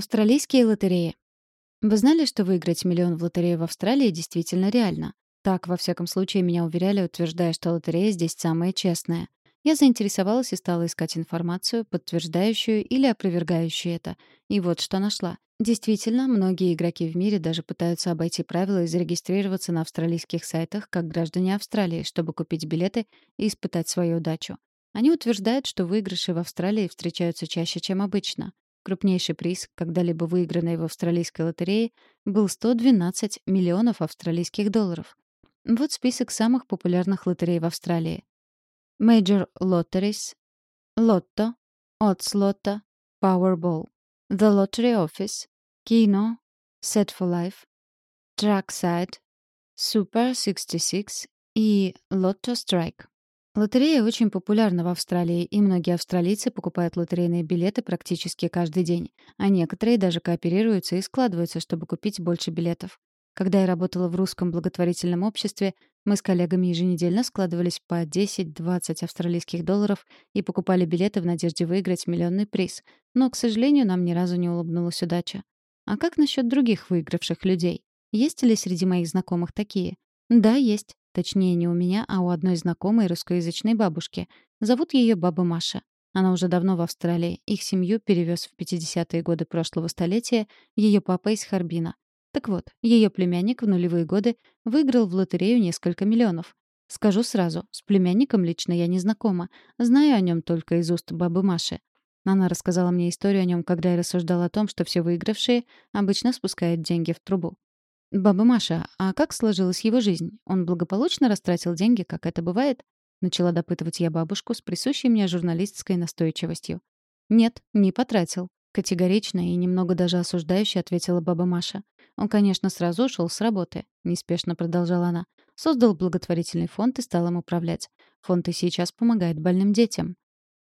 Австралийские лотереи. Вы знали, что выиграть миллион в лотерею в Австралии действительно реально? Так, во всяком случае, меня уверяли, утверждая, что лотерея здесь самая честная. Я заинтересовалась и стала искать информацию, подтверждающую или опровергающую это. И вот что нашла. Действительно, многие игроки в мире даже пытаются обойти правила и зарегистрироваться на австралийских сайтах как граждане Австралии, чтобы купить билеты и испытать свою удачу. Они утверждают, что выигрыши в Австралии встречаются чаще, чем обычно. Крупнейший приз, когда-либо выигранный в австралийской лотерее, был 112 миллионов австралийских долларов. Вот список самых популярных лотерей в Австралии. Major Lotteries, Lotto, Odds Lotto, Powerball, The Lottery Office, Kino, Set for Life, Trackside, Super 66 и Lotto Strike. Лотерея очень популярна в Австралии, и многие австралийцы покупают лотерейные билеты практически каждый день, а некоторые даже кооперируются и складываются, чтобы купить больше билетов. Когда я работала в русском благотворительном обществе, мы с коллегами еженедельно складывались по 10-20 австралийских долларов и покупали билеты в надежде выиграть миллионный приз. Но, к сожалению, нам ни разу не улыбнулась удача. А как насчет других выигравших людей? Есть ли среди моих знакомых такие? Да, есть. Точнее, не у меня, а у одной знакомой русскоязычной бабушки. Зовут ее Баба Маша. Она уже давно в Австралии. Их семью перевез в 50-е годы прошлого столетия ее папа из Харбина. Так вот, ее племянник в нулевые годы выиграл в лотерею несколько миллионов. Скажу сразу, с племянником лично я не знакома. Знаю о нем только из уст бабы Маши. Она рассказала мне историю о нем, когда я рассуждала о том, что все выигравшие обычно спускают деньги в трубу. «Баба Маша, а как сложилась его жизнь? Он благополучно растратил деньги, как это бывает?» Начала допытывать я бабушку с присущей мне журналистской настойчивостью. «Нет, не потратил», — категорично и немного даже осуждающе ответила баба Маша. «Он, конечно, сразу ушел с работы», — неспешно продолжала она. «Создал благотворительный фонд и стал им управлять. Фонд и сейчас помогает больным детям».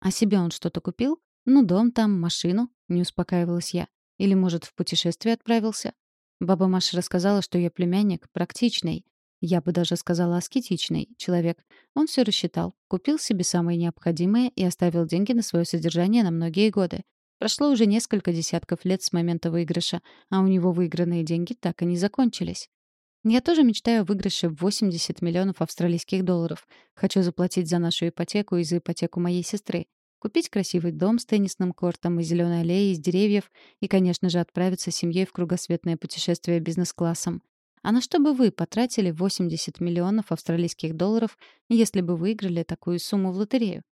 «А себе он что-то купил? Ну, дом там, машину?» — не успокаивалась я. «Или, может, в путешествие отправился?» Баба Маша рассказала, что ее племянник практичный, я бы даже сказала аскетичный человек. Он все рассчитал, купил себе самое необходимое и оставил деньги на свое содержание на многие годы. Прошло уже несколько десятков лет с момента выигрыша, а у него выигранные деньги так и не закончились. Я тоже мечтаю о выигрыше в 80 миллионов австралийских долларов. Хочу заплатить за нашу ипотеку и за ипотеку моей сестры. Купить красивый дом с теннисным кортом и зеленой аллеей из деревьев и, конечно же, отправиться с семьей в кругосветное путешествие бизнес-классом. А на что бы вы потратили 80 миллионов австралийских долларов, если бы выиграли такую сумму в лотерею?